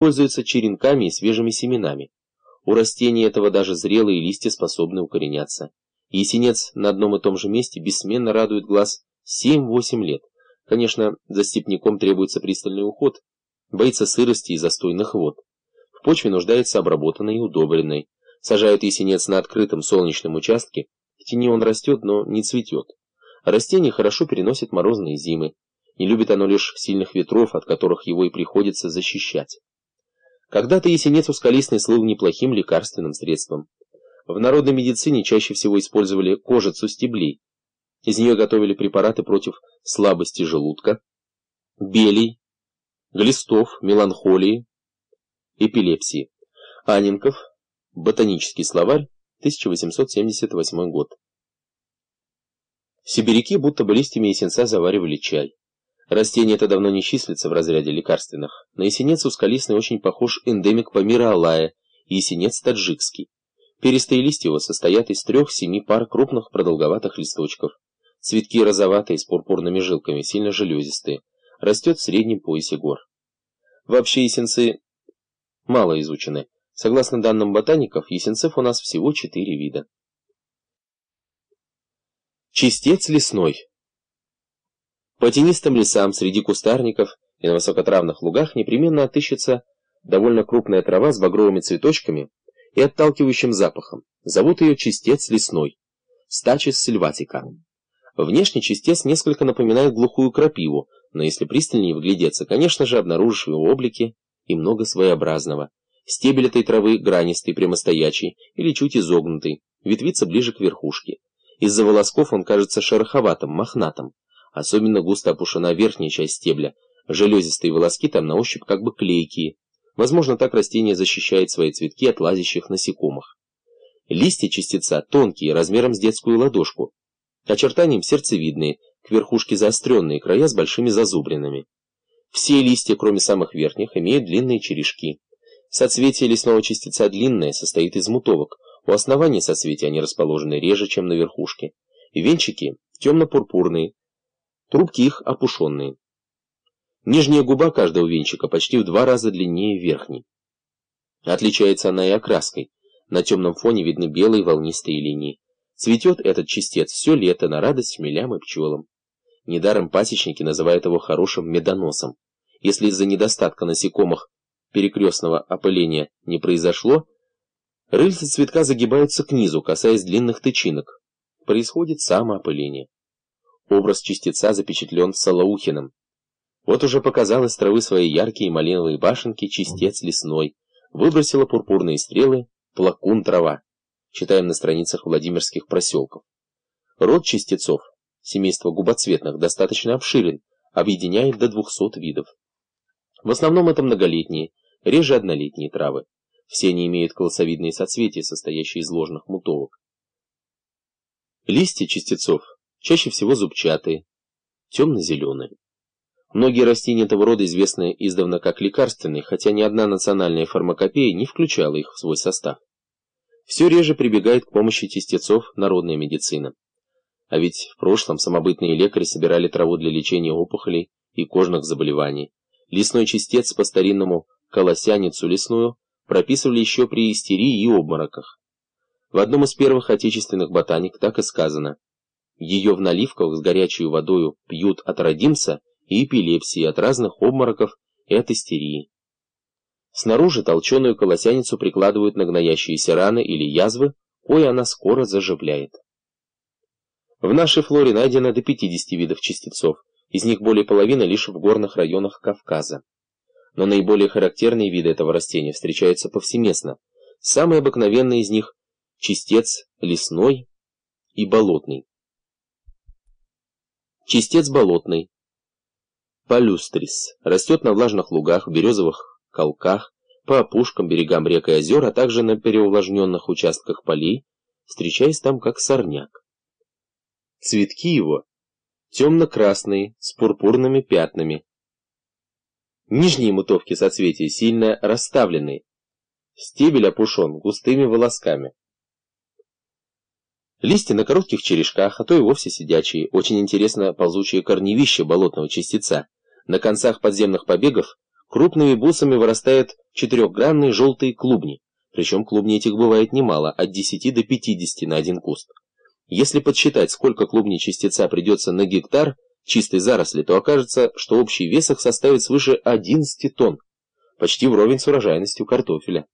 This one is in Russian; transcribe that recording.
пользуются черенками и свежими семенами. У растения этого даже зрелые листья способны укореняться. Есенец на одном и том же месте бессменно радует глаз 7-8 лет. Конечно, за степняком требуется пристальный уход, боится сырости и застойных вод. В почве нуждается обработанной и удобренной. Сажают есенец на открытом солнечном участке, в тени он растет, но не цветет. Растение хорошо переносит морозные зимы. Не любит оно лишь сильных ветров, от которых его и приходится защищать. Когда-то есенец ускалистный слыл неплохим лекарственным средством. В народной медицине чаще всего использовали кожицу стеблей. Из нее готовили препараты против слабости желудка, белей, глистов, меланхолии, эпилепсии. Анинков, ботанический словарь, 1878 год. Сибиряки будто бы листьями есенца заваривали чай. Растение это давно не числится в разряде лекарственных. На есенец ускалистный очень похож эндемик Памира алая, есенец таджикский. Перистые листья его состоят из трех-семи пар крупных продолговатых листочков. Цветки розоватые, с пурпурными жилками, сильно железистые. Растет в среднем поясе гор. Вообще есенцы мало изучены. Согласно данным ботаников, есенцев у нас всего четыре вида. Чистец лесной по тенистым лесам, среди кустарников и на высокотравных лугах непременно отыщется довольно крупная трава с багровыми цветочками и отталкивающим запахом. Зовут ее чистец лесной, стачис сильватика. Внешне чистец несколько напоминает глухую крапиву, но если пристальнее вглядеться, конечно же, обнаружишь в его облике и много своеобразного. Стебель этой травы гранистый, прямостоячий или чуть изогнутый, ветвится ближе к верхушке. Из-за волосков он кажется шероховатым, мохнатым. Особенно густо опушена верхняя часть стебля. Железистые волоски там на ощупь как бы клейкие. Возможно, так растение защищает свои цветки от лазящих насекомых. Листья частица тонкие, размером с детскую ладошку. Очертанием сердцевидные, к верхушке заостренные, края с большими зазубринами. Все листья, кроме самых верхних, имеют длинные черешки. Соцветие лесного частица длинное, состоит из мутовок. У основания соцветия они расположены реже, чем на верхушке. Венчики темно-пурпурные, Трубки их опушенные. Нижняя губа каждого венчика почти в два раза длиннее верхней. Отличается она и окраской. На темном фоне видны белые волнистые линии. Цветет этот частец все лето на радость хмелям и пчелам. Недаром пасечники называют его хорошим медоносом. Если из-за недостатка насекомых перекрестного опыления не произошло, рыльца цветка загибаются к низу, касаясь длинных тычинок. Происходит самоопыление. Образ частица запечатлен Салаухиным. Вот уже показал из травы свои яркие малиновые башенки частец лесной, выбросила пурпурные стрелы плакун трава. Читаем на страницах Владимирских проселков. Род частицов, семейство губоцветных, достаточно обширен, объединяет до 200 видов. В основном это многолетние, реже однолетние травы. Все они имеют колосовидные соцветия, состоящие из ложных мутовок. Листья частицов чаще всего зубчатые, темно-зеленые. Многие растения этого рода известны издавна как лекарственные, хотя ни одна национальная фармакопея не включала их в свой состав. Все реже прибегает к помощи тестецов народная медицина. А ведь в прошлом самобытные лекари собирали траву для лечения опухолей и кожных заболеваний. Лесной частец по-старинному колосяницу лесную прописывали еще при истерии и обмороках. В одном из первых отечественных ботаник так и сказано – ее в наливках с горячей водой пьют от родимца и эпилепсии, от разных обмороков и от истерии. Снаружи толченую колосяницу прикладывают на гноящиеся раны или язвы, кое она скоро заживляет. В нашей флоре найдено до 50 видов частицов, из них более половины лишь в горных районах Кавказа. Но наиболее характерные виды этого растения встречаются повсеместно. Самые обыкновенные из них – чистец лесной и болотный. Чистец болотный. Палюстрис. Растет на влажных лугах, березовых колках, по опушкам, берегам рек и озер, а также на переувлажненных участках полей, встречаясь там как сорняк. Цветки его темно-красные, с пурпурными пятнами. Нижние мутовки соцветия сильно расставлены. Стебель опушен густыми волосками. Листья на коротких черешках, а то и вовсе сидячие. Очень интересно ползучее корневище болотного частица. На концах подземных побегов крупными бусами вырастают четырехгранные желтые клубни, причем клубней этих бывает немало, от 10 до 50 на один куст. Если подсчитать, сколько клубней частица придется на гектар чистой заросли, то окажется, что общий вес их составит свыше 11 тонн, почти вровень с урожайностью картофеля.